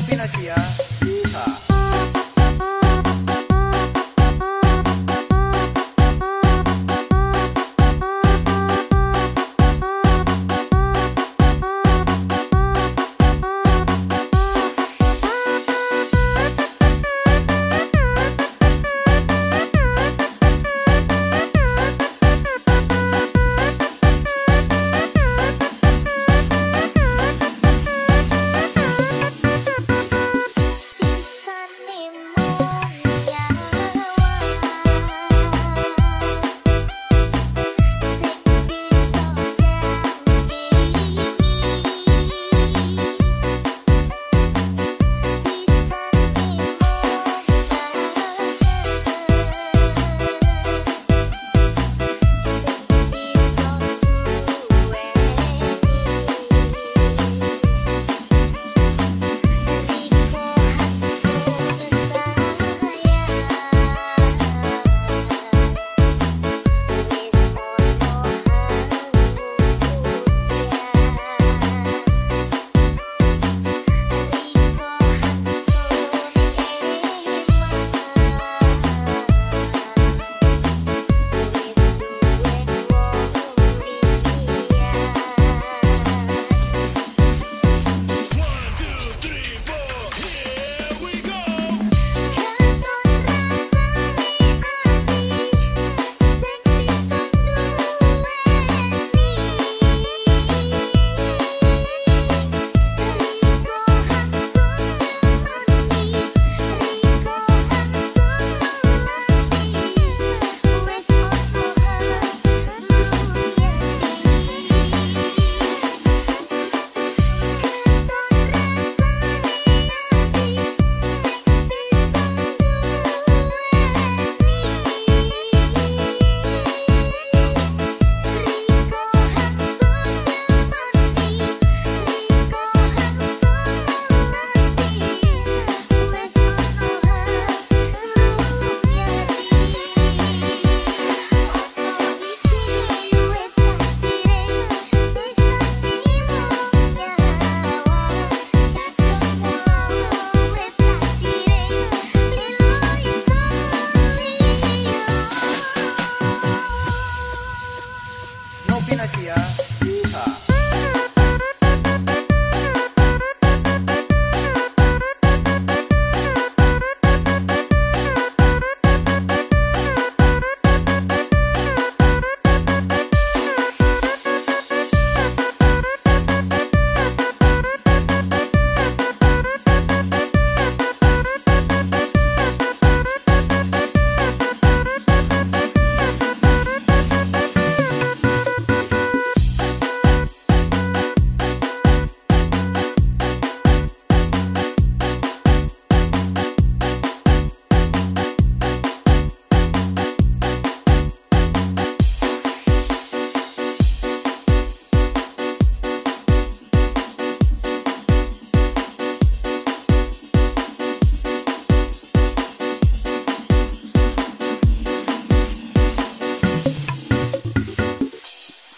kopi. financiar